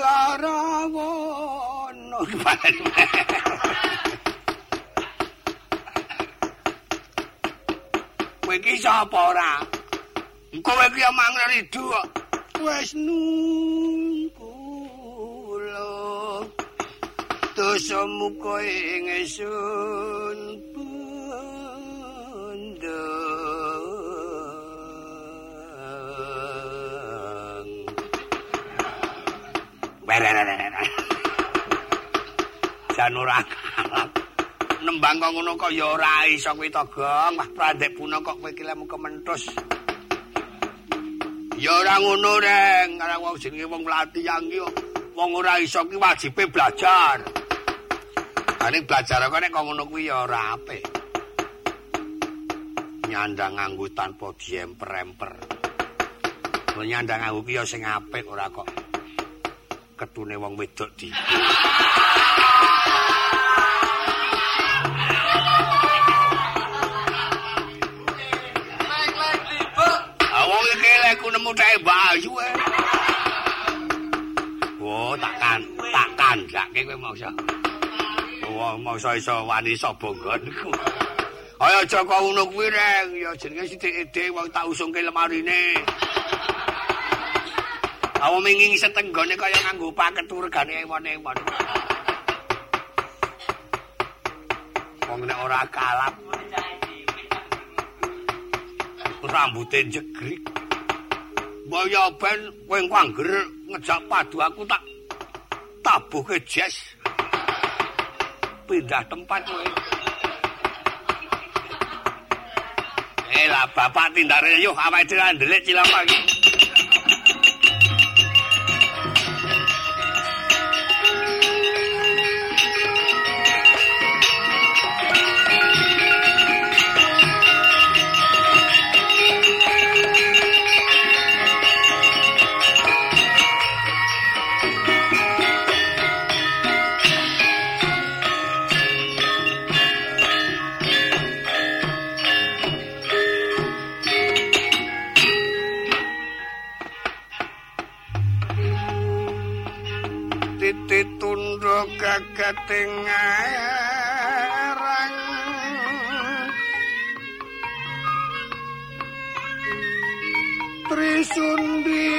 larawono kowe iki sapa ora? Kowe iki mangan ridu wis nungkula dosa muka ing Jan ora nembang kok ngono kok ya ora iso kuwi to, Gong. Wah, prandek puna kok kowe iki lemu kementus. Ya ora ngono, Reng. Karena wong jenenge wong latihan ki wong ora iso ki wajibe belajar. Ane belajar kok nek kok ngono kuwi ya ora apik. Nyandang nganggo tanpa diemper-emper. Nyandang nganggo ki ya sing apik ora kok ketune wong wedok di. Awong iki leku nemu tae bayu e. Oh, takkan, takkan gake kowe mangsa. Oh, mangsa iso wani sapa nggonku. Ayo aja kok ngono kuwi reng, ya jenenge sithik-sithik wong tak usungke lemarine. Awo minging setenggone kaya nganggo paket regane ewon-ewon. Wong nek ora kalap. Rambute jegrik. Mbaya ben kowe engko angger ngejak padu aku tak tabuhke jes. Pindah tempat kowe. Eh lah bapak tindare yuk awake dhewe ndelik cilapa iki. Kagating arang Trisundi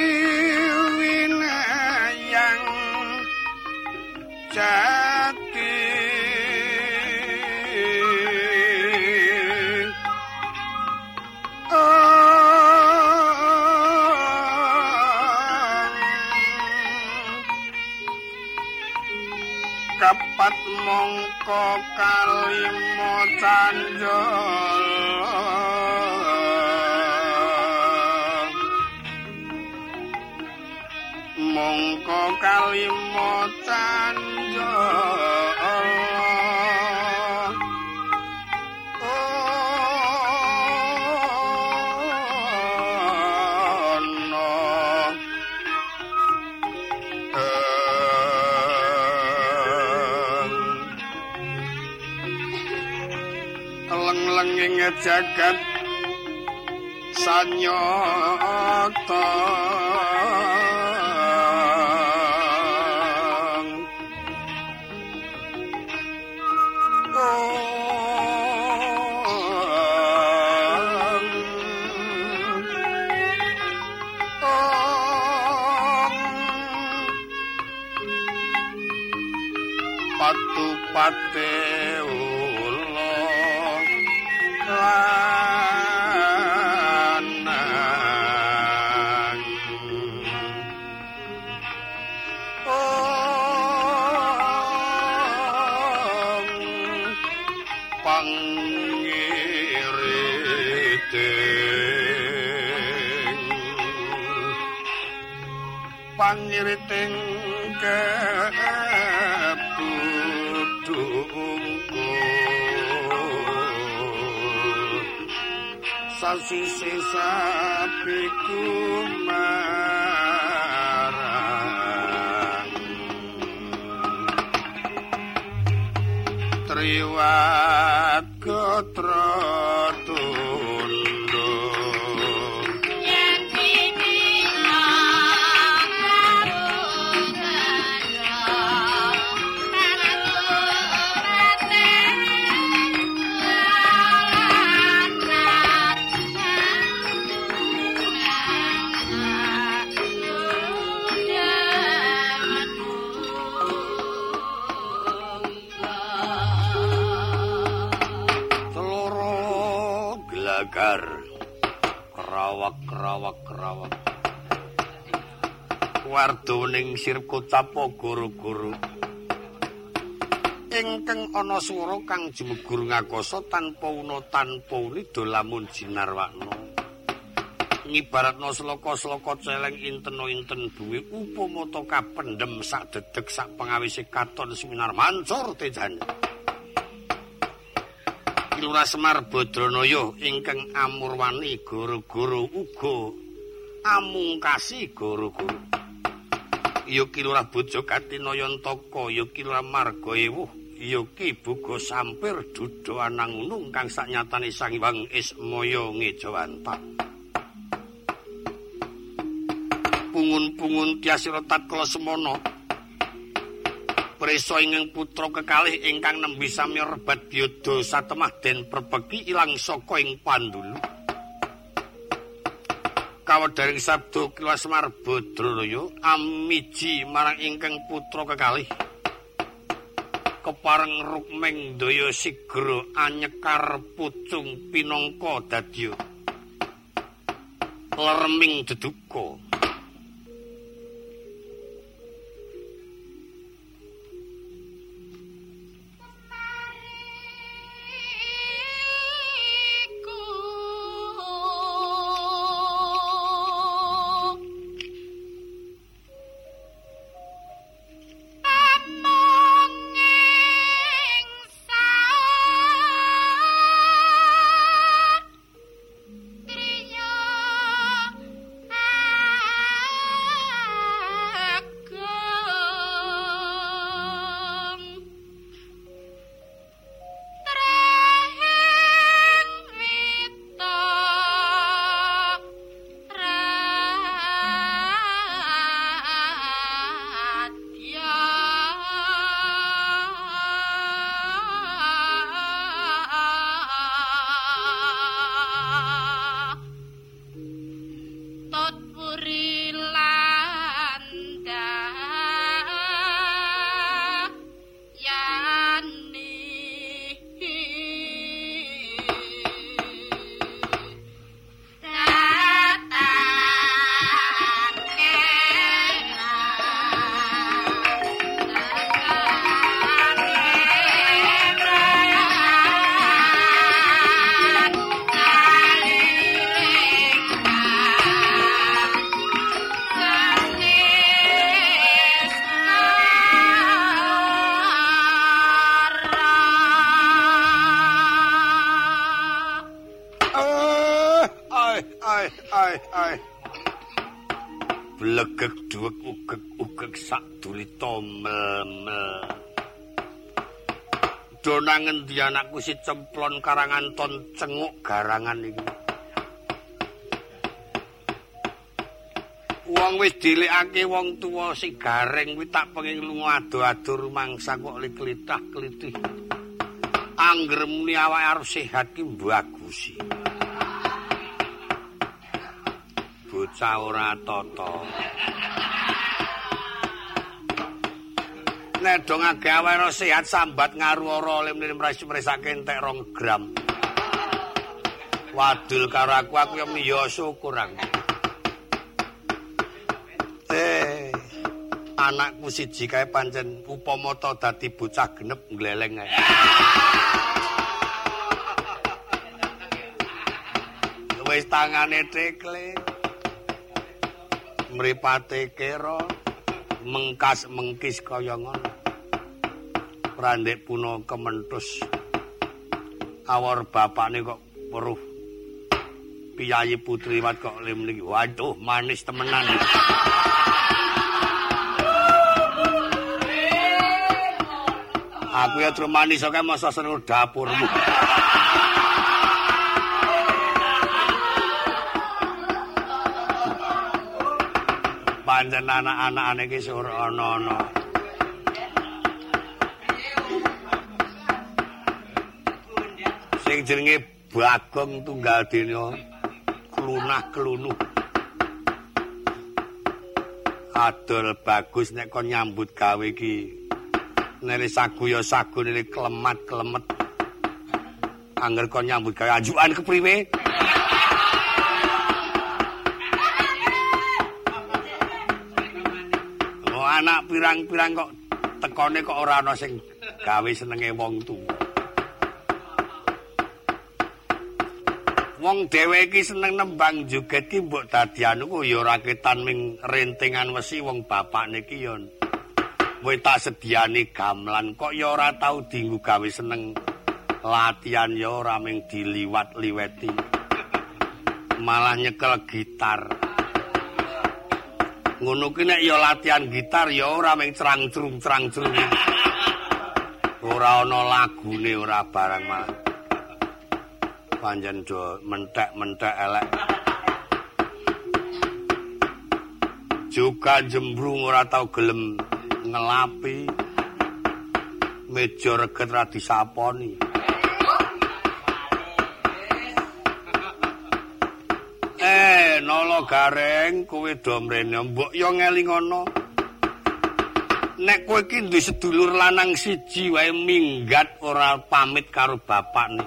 kalimo canjol mongko kalimo leng-lenging jagat sanyata pangiriting kebudungku sasise sapiku marang. Triwat gagar krawak krawak krawak wardo ning sirku tapo guru-guru. Ingkang ana swara kang jemugur ngakoso tanpa una tanpa rida lamun jinarwana ngibaratna sloka-sloka celeng inteno-inten duwe upama to kapendhem sak dedeg sak pengawise katon seminar mancur tejane Lurah Semar Badranaya ingkang amurwani guru-guru uga amungkasi guru-guru. Yuki Lurah Bojo Katinayantaka, Yuki Lurah Marga Ewuh, Yuki Buga Sampir Dudo Anang Unung kang saknyatane Sang Hyang Ismaya Ngejawanta. Pungun-pungun tiasira tatkala semana prisa ingkang putra kekalih ingkang nembe sami rebat biyada satemah den perbeki ilang saka ing pandulu. Kawadaring sabda kilas marbadraya amiji marang ingkang putra kekalih. Kepareng rukmeng daya sigra anyekar pucung pinangka dadya. Lerming deduka ngendi anakku si cemplon karangan ton cenguk garangan iki. Wong wis dilikake wong tuwa si gareng kuwi tak pengin lunga ado-ado rumangsa kok klitah-klitih. Angger muni awake arep sehat ki bagus. Bocah ora tata. Nek dong age awake sehat sambat ngaru ora lim-lim mresake entek 2 gram. Wadul karo aku aku yo miyo syukur aku. Eh, anakku siji kae pancen upama ta dadi bocah genep gleleng ae. Wis tangane tekle. Mripate kero mengkas mengkis kaya ngono. randek puno kementus awar bapakne kok weruh. Piyayi putri wat kok lim niki. Waduh manis temenan. Aku ya terus manis oke masa senur dapurmu panjen anak-anak aneh kisur ono-ono sing jenenge Bagong Tunggal Dina klunah klunuh. Adol bagus nek kon nyambut gawe iki. Nere sagu ya sagu nere klemat klemet. Angger kon nyambut gawe ajukan kepriwe? Anak pirang-pirang kok tekone kok ora ana sing gawe senenge wong tuwa. Wong dhewe iki seneng nembang joget ki mbok dadi anu kok ya ora ketan ming rentingan wesi wong bapak niki ya. Kowe tak sediani gamelan kok ya ora tau dienggo gawe seneng latihan ya ora ming diliwat-liweti. Malah nyekel gitar. Ngono ki nek ya latihan gitar ya ora ming crang-crung crang-crung. Ora ana lagune ora barang malah. Panjen do mentek-mentek elek. Juga jembrung ora tau gelem ngelapi meja reget ra disaponi nolo gareng kowe do mrene mbok yo ngelingono nek kowe iki duwe sedulur lanang siji wae minggat ora pamit karo bapakne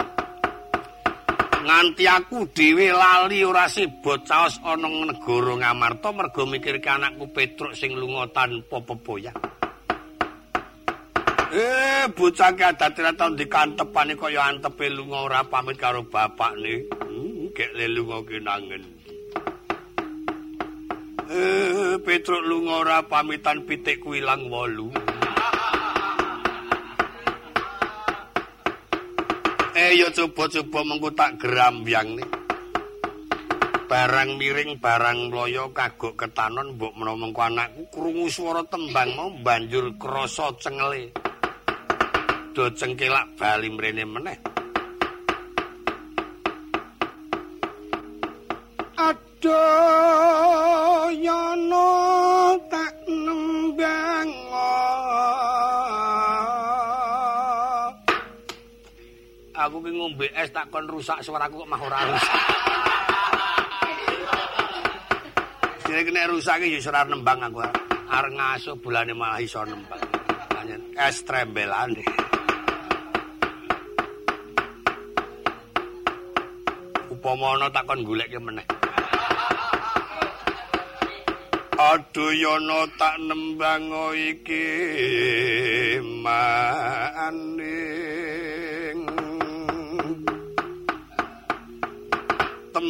nganti aku dhewe lali ora sibot caos ana negara Ngamarta mergo mikirke anakku Petruk sing lunga tanpa pepoyah. Eh, bocah ki adate ra tau dikantepane kaya antepe lunga ora pamit karo bapakne. Hmm, gek le lunga ki nangen. Eh, Petruk lunga ora pamitan pitik kuilang wolu. Eh ya coba-coba mengko tak gerambyang nih. Barang miring, barang loyo kagok ketanon mbok menawa mengko anakku krungu swara tembang mau banjur krasa cengele. Do cengkelak bali mrene meneh. Aduh ki ngombe es tak kon rusak suaraku kok mah ora rusak. Jadi kena rusak ya nembang aku. Arep ngasuh bulane malah iso nembang. Panjen es trembelan. Upama ana tak kon goleke meneh. Aduh yono tak nembang iki maning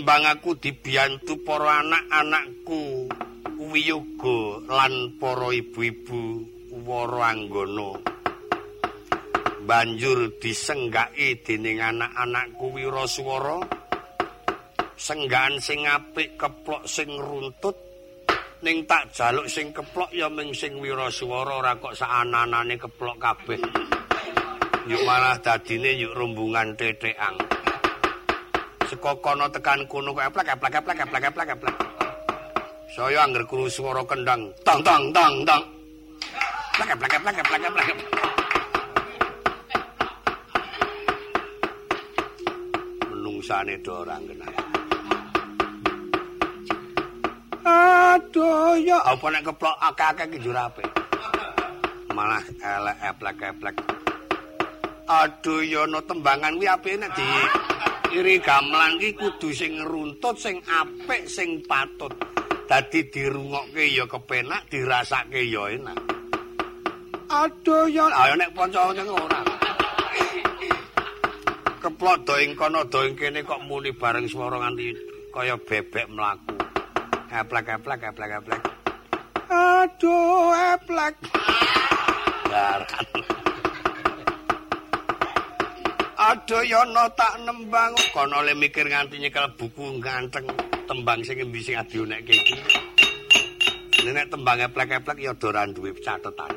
tembang aku dibiyantu para anak-anakku wiyoga lan para ibu-ibu wara anggana. Banjur disenggaki dening anak-anakku wiraswara. Senggan sing apik keplok sing runtut ning tak jaluk sing keplok ya ming sing wiraswara ora kok saananane keplok kabeh. Yuk malah dadine yuk rombongan teteang saka kono tekan kono kok eplek eplek eplek eplek eplek eplek. Saya angger krungu swara kendang tang tang tang tang. Eplek eplek eplek eplek eplek. Menungsane do ora kenal. Aduh ya apa nek keplok akeh-akeh ki njur apik. Malah elek eplek eplek. Aduh ya no tembangan kuwi apike nek di iri gamelan ki kudu sing runtut sing apik sing patut. Dadi dirungokke ya kepenak dirasake ya enak. Aduh ya. Ayo nek kanca sing ora. Keplok do ing kono do ing kene kok muni bareng swara nganti kaya bebek mlaku. Eplek eplek eplek eplek. Aduh eplek Adoyono tak nembang kono le mikir nganti nyekel buku ganteng tembang sing endi sing adionekke iki. Nek tembang eplek-eplek ya ora duwe catetan.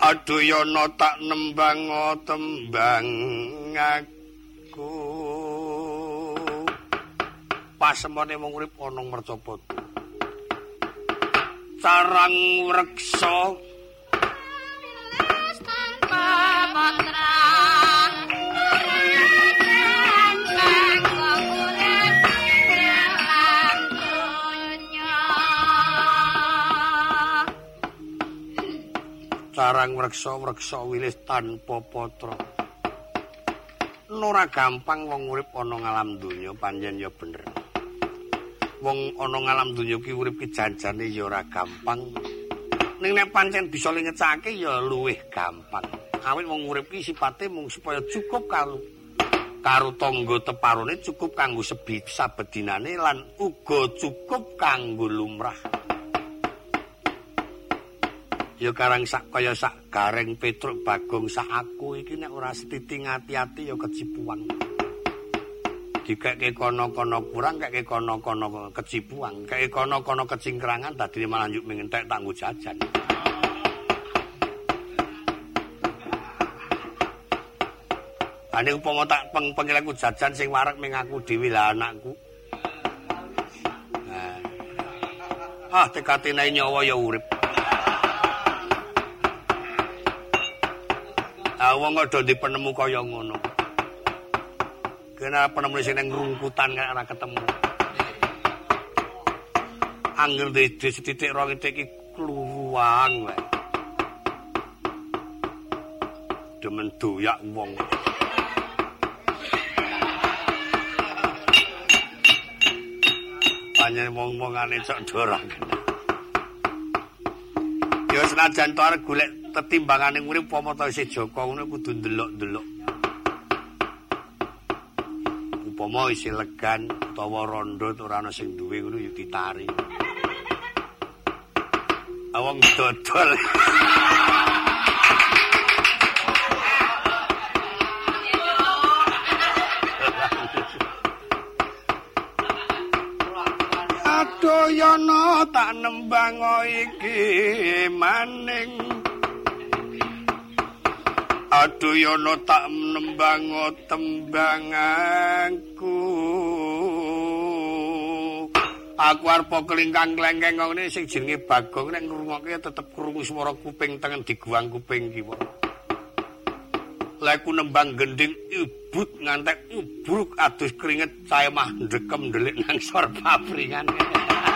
Adoyono tak nembang tembang aku. Pasemone wong urip ana mercopot. Carang reksa Sarang wreksa-wreksa wilis tanpa patra. Ora gampang wong urip ana ngalam donya panjen ya bener. wong ana ngalam donya ki urip ki janjane ya ora gampang. Ning nek pancen bisa ngecake ya luwih gampang. Awit wong urip ki sipate mung supaya cukup karo karo tangga teparone cukup kanggo sebi sabedinane lan uga cukup kanggo lumrah. Ya karang sak kaya sak gareng Petruk Bagong sak aku iki nek ora setiting ati-ati ya kecipuan. dikeke kono-kono kurang keke kono-kono kecipuan keke kono-kono kecingkrangan tadi malah yuk mengentek tangguh jajan Ane upama tak peng pengilaku jajan sing warak mengaku dewi lah anakku. Ah tekati naik nyawa ya urip Ah wong ada di penemu kaya ngono Kena namanya sing neng rungkutan kayak ora ketemu. Angger di di setitik rong itu ki keluang wae. Demen doyak wong. Panjen wong-wongane cok dorang. Ya senajan to arep golek tetimbangane urip apa to isih Joko ngono kudu ndelok-ndelok. upama isi legan utawa rondo ora ana sing duwe ngono ya ditari. Awang dodol. Adoyono tak nembang iki maning. Aduyono tak nembang tembanganku. Aku arep kelingkang klengkeng ngene sing jenenge Bagong nek ngrungokke tetep krungu swara kuping tengen diguang kuping kiwa Leku nembang gending ibut ngantek ubruk adus keringet saya mah ndekem ndelik nang sor pabringan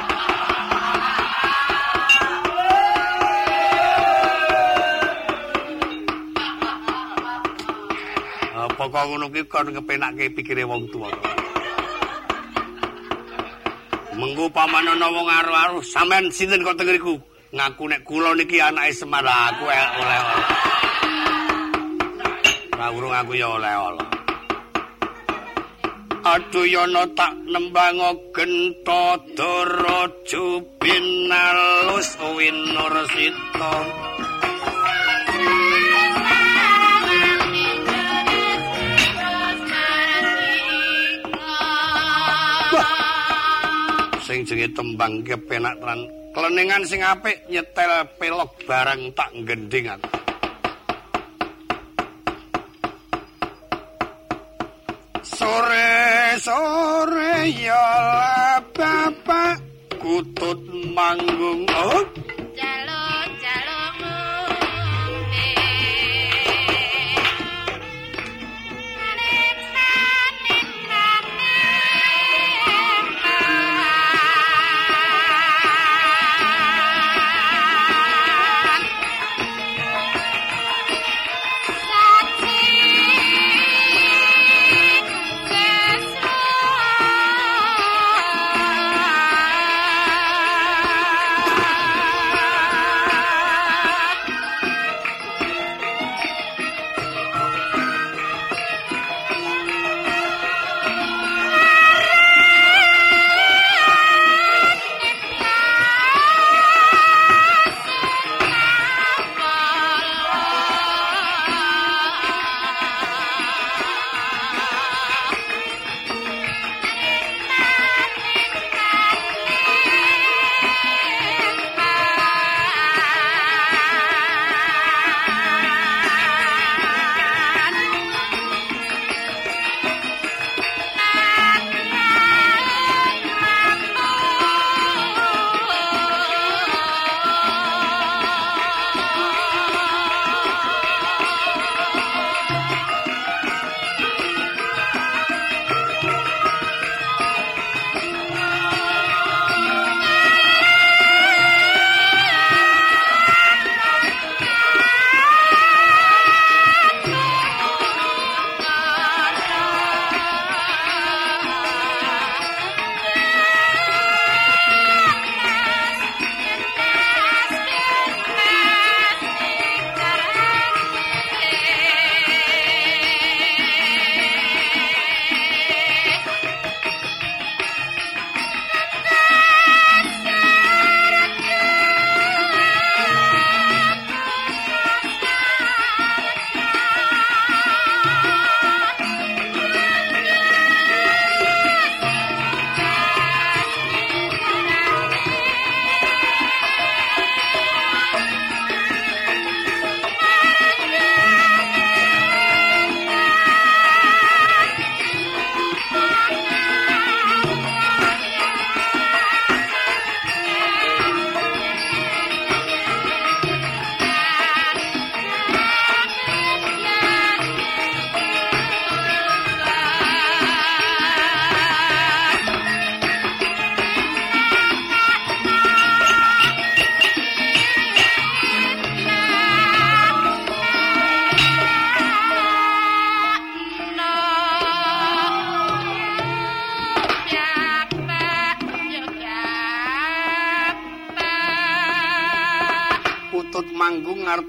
Pokok ngono ki kon kepenake pikire wong tuwa. Mengko paman ana wong aru-aru, sampean sinten kok tengeriku? Ngaku nek kula niki anake Semar, aku oleh-oleh. Ora urung aku ya oleh-oleh. Aduh yono tak nembang gento dorojo binalus winur sito. Jenenge tembang kepenak tenan kelenengan sing apik nyetel pelok barang tak gending aku sore sore ya bapak. Kutut manggung. Oh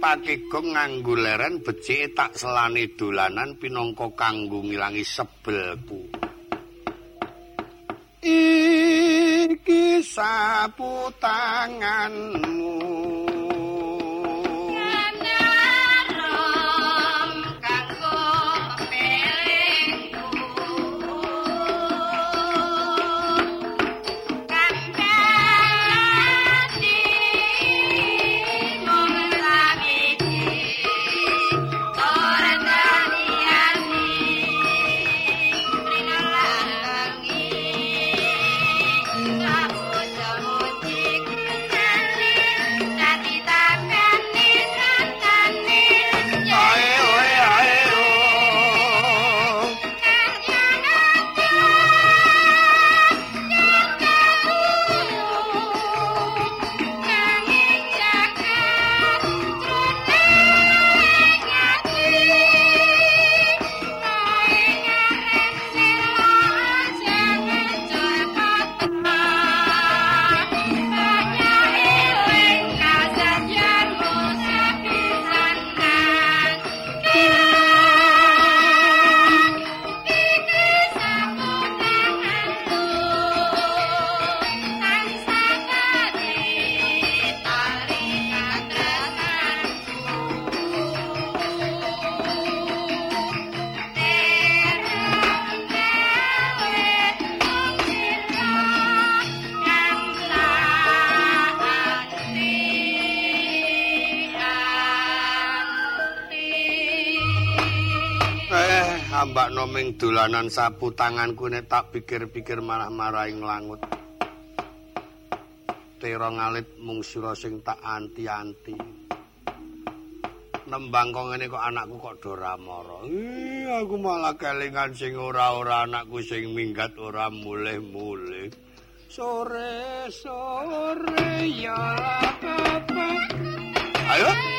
manggung ngarepake gong nganggo leren becike tak selane dolanan pinangka kanggo ngilangi sebelku. Iki sapu tanganmu. Dolanan sapu tanganku nek tak pikir-pikir malah maraing langut. Tera ngalit mung sira sing tak anti-anti. Nembang kok ngene kok anakku kok doramara. Ih, aku malah kelingan sing ora-ora anakku sing minggat ora mulih-mulih. Sore sore ya apa. Ayo.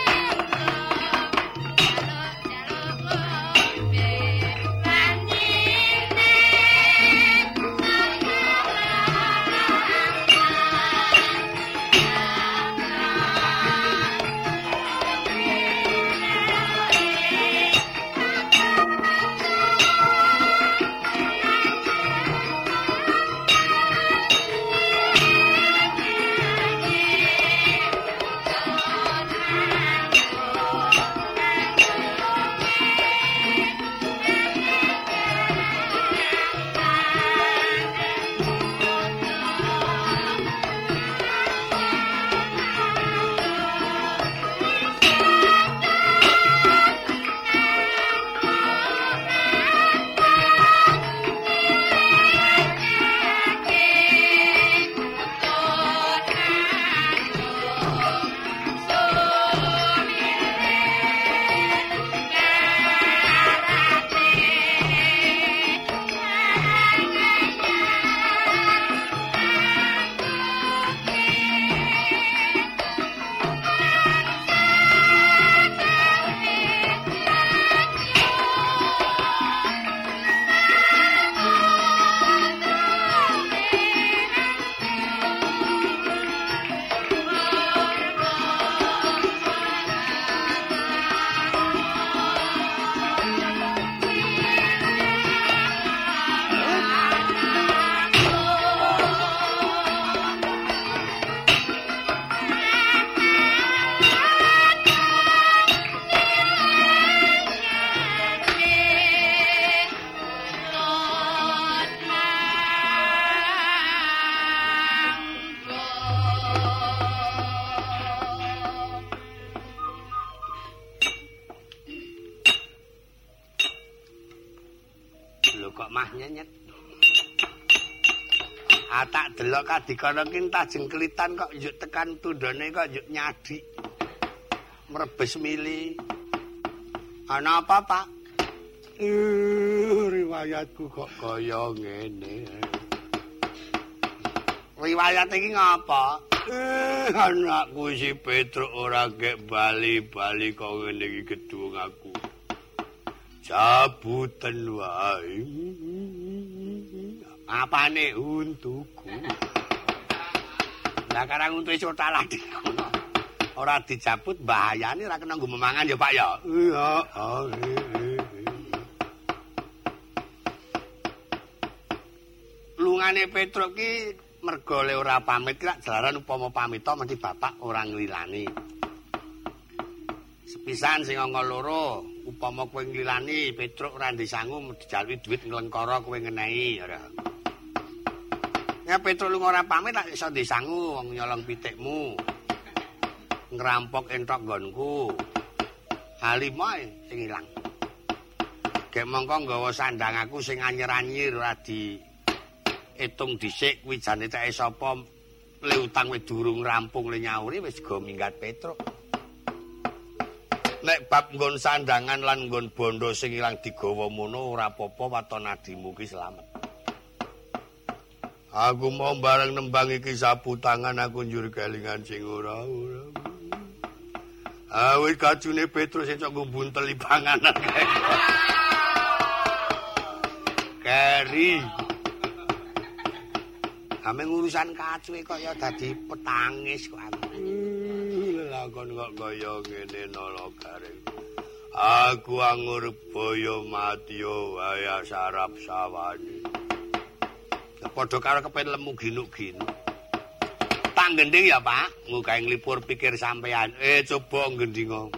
Dikono ki entah jengkelitan kok yuk tekan tundone kok yuk nyadi. Merebes mili. Ana apa, Pak? Uh, riwayatku kok kaya ngene. Riwayat iki ngapa? Eh, anakku si Petruk ora gek bali-bali kok ngene iki gedung aku. Jabutan wae. Apane untukku? Lah karang untuk iso talah ora dijabut bahayane ora kena nggo memangan ya Pak ya. Iya. Lungane Petruk ki mergo le ora pamit lak jalaran upama pamita mesti bapak ora nglilani. Sepisan sing angka loro, upama kowe nglilani Petruk ora ndisangu dijalui dhuwit nglengkara kowe ngenehi ora. Ya lunga ora pamit lak iso ndisangu wong nyolong pitikmu. Ngrampok entok nggonku. Halimoe sing ilang. Gek mongko nggawa sandang aku sing anyir-anyir ora di itung dhisik kuwi jane teke sapa le utang wis durung rampung le nyauri wis go minggat Petruk. Nek bab nggon sandangan lan nggon bondo sing ilang digawa mono ora apa-apa waton adimu ki slamet. Aku mau bareng nembang iki sapu tangan aku njur kelingan sing ora ora. Awit kacune Petrus sing cok ngubunteli panganan kae. Keri. Ame urusan kacuke kok ya dadi petangis kok aku. Lakon kok kaya ngene nolo garing. Aku angur boyo matio waya sarap sawani. Padha karo kepen lemu ginuk-ginuk. Tak gending ya, Pak. Muga nglipur pikir sampean. Eh, coba gendingo.